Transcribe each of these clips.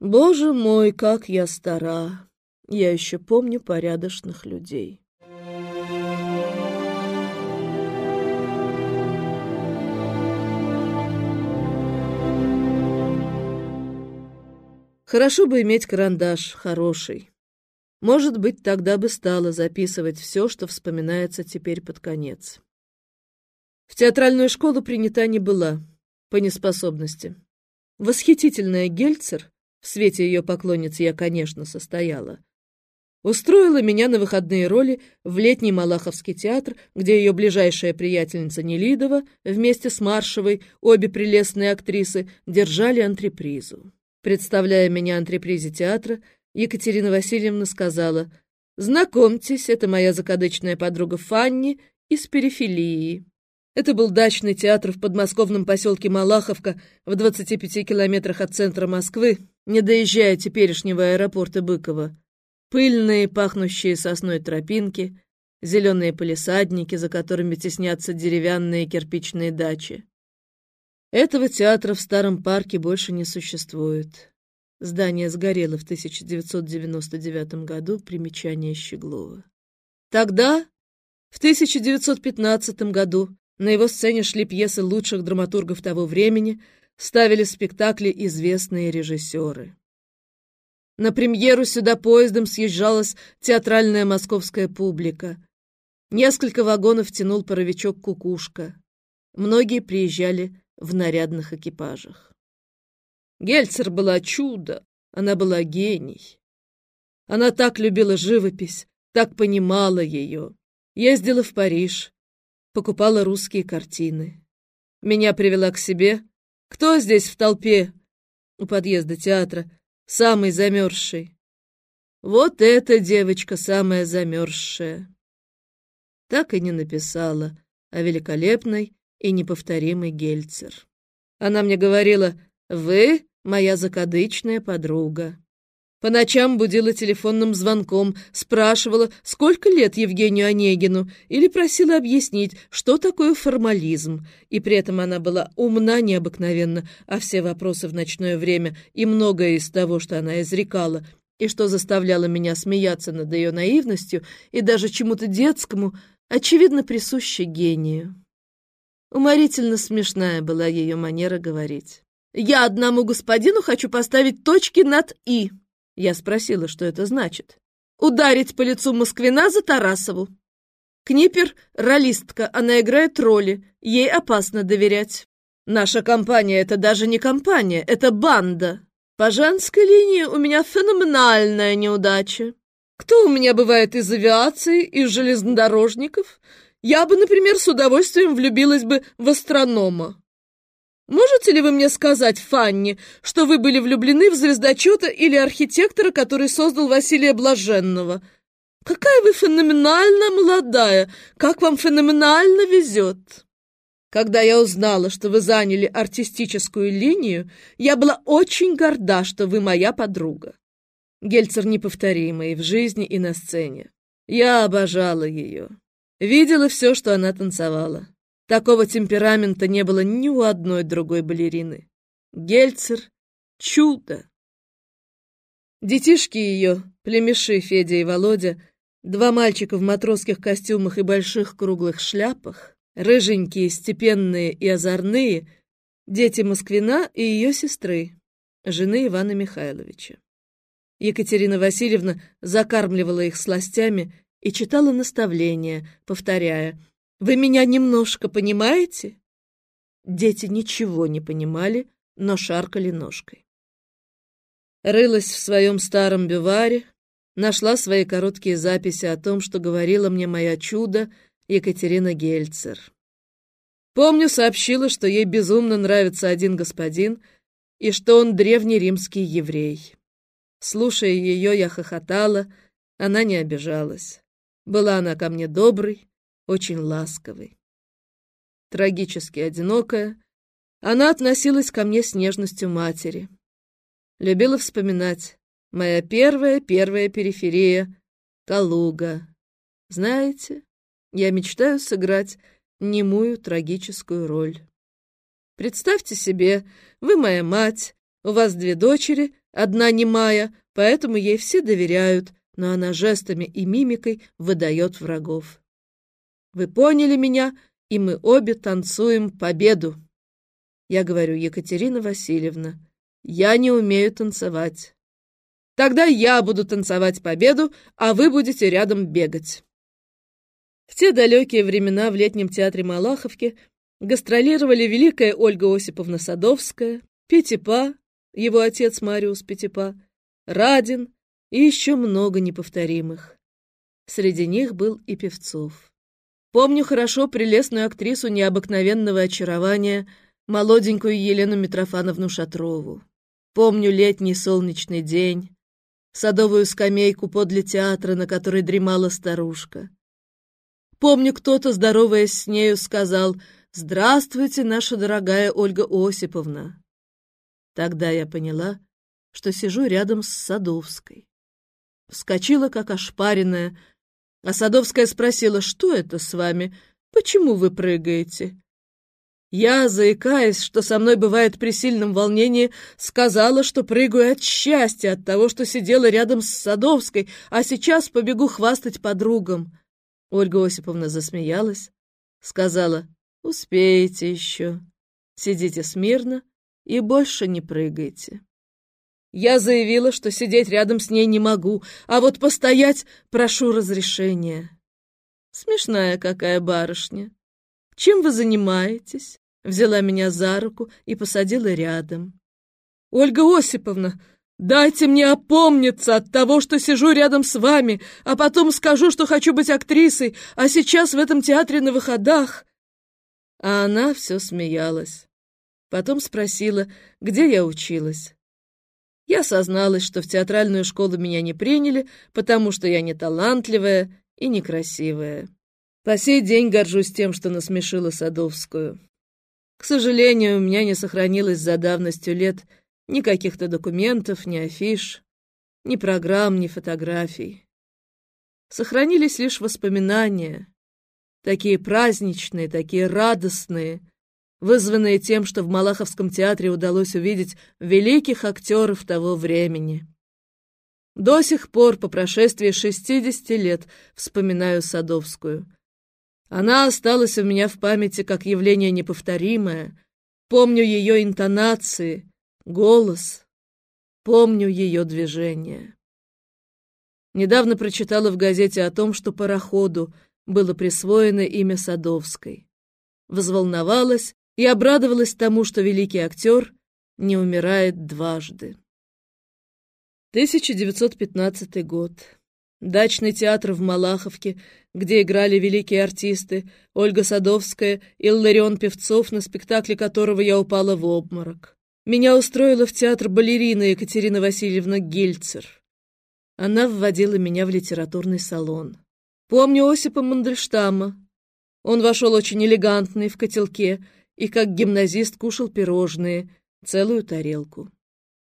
Боже мой, как я стара! Я еще помню порядочных людей. Хорошо бы иметь карандаш, хороший. Может быть, тогда бы стала записывать все, что вспоминается теперь под конец. В театральную школу принята не была, по неспособности. Восхитительная Гельцер, в свете ее поклонниц я, конечно, состояла, устроила меня на выходные роли в летний Малаховский театр, где ее ближайшая приятельница Нелидова вместе с Маршевой, обе прелестные актрисы, держали антрепризу. Представляя меня антрепризе театра, Екатерина Васильевна сказала, «Знакомьтесь, это моя закадычная подруга Фанни из перифилии». Это был дачный театр в подмосковном поселке Малаховка в 25 километрах от центра Москвы, не доезжая теперешнего аэропорта Быкова. Пыльные, пахнущие сосной тропинки, зеленые полисадники, за которыми теснятся деревянные кирпичные дачи. Этого театра в старом парке больше не существует. Здание сгорело в 1999 году, примечание Щеглова. Тогда, в 1915 году, на его сцене шли пьесы лучших драматургов того времени, ставили спектакли известные режиссеры. На премьеру сюда поездом съезжалась театральная московская публика. Несколько вагонов тянул паровичок «Кукушка». Многие приезжали в нарядных экипажах. Гельцер была чудо, она была гений. Она так любила живопись, так понимала ее. Ездила в Париж, покупала русские картины. Меня привела к себе. Кто здесь в толпе у подъезда театра самый замерзший? Вот эта девочка самая замерзшая. Так и не написала о великолепной и неповторимый Гельцер. Она мне говорила, «Вы моя закадычная подруга». По ночам будила телефонным звонком, спрашивала, сколько лет Евгению Онегину, или просила объяснить, что такое формализм. И при этом она была умна необыкновенно, а все вопросы в ночное время и многое из того, что она изрекала, и что заставляло меня смеяться над ее наивностью и даже чему-то детскому, очевидно присуще гению. Уморительно смешная была ее манера говорить. «Я одному господину хочу поставить точки над «и». Я спросила, что это значит. «Ударить по лицу Москвина за Тарасову». Книпер — ролистка, она играет роли, ей опасно доверять. Наша компания — это даже не компания, это банда. По женской линии у меня феноменальная неудача. Кто у меня бывает из авиации, из железнодорожников? Я бы, например, с удовольствием влюбилась бы в астронома. Можете ли вы мне сказать, Фанни, что вы были влюблены в звездочета или архитектора, который создал Василия Блаженного? Какая вы феноменально молодая! Как вам феноменально везет! Когда я узнала, что вы заняли артистическую линию, я была очень горда, что вы моя подруга. Гельцер неповторимый в жизни и на сцене. Я обожала ее. Видела все, что она танцевала. Такого темперамента не было ни у одной другой балерины. Гельцер — чудо. Детишки ее, племеши Федя и Володя, два мальчика в матросских костюмах и больших круглых шляпах, рыженькие, степенные и озорные, дети Москвина и ее сестры, жены Ивана Михайловича. Екатерина Васильевна закармливала их сластями и читала наставления, повторяя «Вы меня немножко понимаете?» Дети ничего не понимали, но шаркали ножкой. Рылась в своем старом бюваре, нашла свои короткие записи о том, что говорила мне моя чудо Екатерина Гельцер. Помню, сообщила, что ей безумно нравится один господин и что он древний римский еврей. Слушая ее, я хохотала, она не обижалась. Была она ко мне доброй, очень ласковой. Трагически одинокая, она относилась ко мне с нежностью матери. Любила вспоминать. Моя первая-первая периферия — Калуга. Знаете, я мечтаю сыграть немую трагическую роль. Представьте себе, вы моя мать, у вас две дочери, одна немая, поэтому ей все доверяют, но она жестами и мимикой выдает врагов. Вы поняли меня, и мы обе танцуем победу. Я говорю, Екатерина Васильевна, я не умею танцевать. Тогда я буду танцевать победу, а вы будете рядом бегать. В те далекие времена в летнем театре Малаховки гастролировали великая Ольга Осиповна Садовская, Петипа, его отец Мариус Петипа, Радин и еще много неповторимых. Среди них был и Певцов. Помню хорошо прелестную актрису необыкновенного очарования, молоденькую Елену Митрофановну Шатрову. Помню летний солнечный день, садовую скамейку подле театра, на которой дремала старушка. Помню, кто-то, здороваясь с нею, сказал «Здравствуйте, наша дорогая Ольга Осиповна». Тогда я поняла, что сижу рядом с Садовской. Вскочила, как ошпаренная, а Садовская спросила, что это с вами, почему вы прыгаете? Я, заикаясь, что со мной бывает при сильном волнении, сказала, что прыгаю от счастья, от того, что сидела рядом с Садовской, а сейчас побегу хвастать подругам. Ольга Осиповна засмеялась, сказала, «Успеете еще. Сидите смирно и больше не прыгайте». Я заявила, что сидеть рядом с ней не могу, а вот постоять прошу разрешения. Смешная какая барышня. Чем вы занимаетесь? Взяла меня за руку и посадила рядом. Ольга Осиповна, дайте мне опомниться от того, что сижу рядом с вами, а потом скажу, что хочу быть актрисой, а сейчас в этом театре на выходах. А она все смеялась. Потом спросила, где я училась. Я созналась, что в театральную школу меня не приняли, потому что я не талантливая и некрасивая. По сей день горжусь тем, что насмешила Садовскую. К сожалению, у меня не сохранилось за давностью лет ни каких-то документов, ни афиш, ни программ, ни фотографий. Сохранились лишь воспоминания, такие праздничные, такие радостные, вызванные тем, что в Малаховском театре удалось увидеть великих актеров того времени. До сих пор, по прошествии 60 лет, вспоминаю Садовскую. Она осталась у меня в памяти как явление неповторимое. Помню ее интонации, голос, помню ее движение. Недавно прочитала в газете о том, что пароходу было присвоено имя Садовской. Возволновалась и обрадовалась тому, что великий актер не умирает дважды. 1915 год. Дачный театр в Малаховке, где играли великие артисты Ольга Садовская и Ларион Певцов, на спектакле которого я упала в обморок. Меня устроила в театр балерина Екатерина Васильевна Гельцер. Она вводила меня в литературный салон. Помню Осипа Мандельштама. Он вошел очень элегантный, в котелке, и как гимназист кушал пирожные, целую тарелку.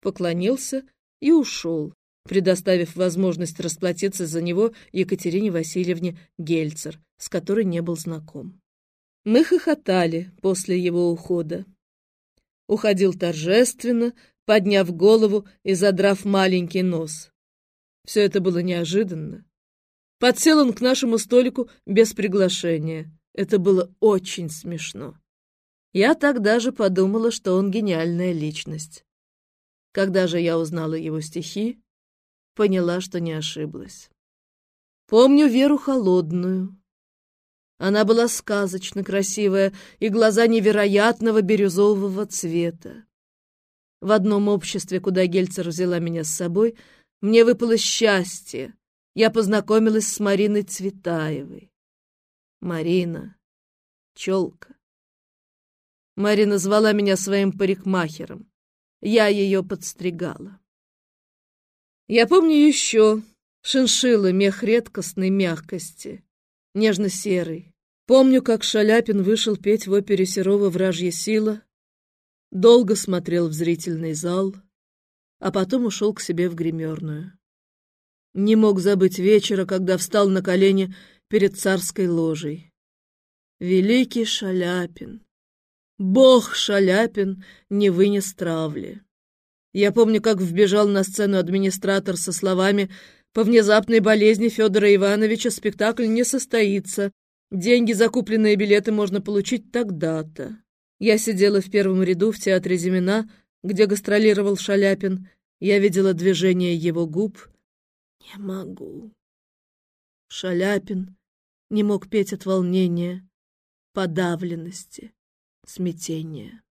Поклонился и ушел, предоставив возможность расплатиться за него Екатерине Васильевне Гельцер, с которой не был знаком. Мы хохотали после его ухода. Уходил торжественно, подняв голову и задрав маленький нос. Все это было неожиданно. Подсел он к нашему столику без приглашения. Это было очень смешно. Я тогда же подумала, что он гениальная личность. Когда же я узнала его стихи, поняла, что не ошиблась. Помню Веру Холодную. Она была сказочно красивая и глаза невероятного бирюзового цвета. В одном обществе, куда Гельцер взяла меня с собой, мне выпало счастье. Я познакомилась с Мариной Цветаевой. Марина, челка. Мэри назвала меня своим парикмахером. Я ее подстригала. Я помню еще шиншиллы мех редкостной мягкости, нежно-серый. Помню, как Шаляпин вышел петь в опере Серова «Вражья сила», долго смотрел в зрительный зал, а потом ушел к себе в гримерную. Не мог забыть вечера, когда встал на колени перед царской ложей. Великий Шаляпин, Бог Шаляпин не вынес травли. Я помню, как вбежал на сцену администратор со словами «По внезапной болезни Федора Ивановича спектакль не состоится. Деньги за купленные билеты можно получить тогда-то». Я сидела в первом ряду в театре Зимина, где гастролировал Шаляпин. Я видела движение его губ. «Не могу». Шаляпин не мог петь от волнения, подавленности, смятения.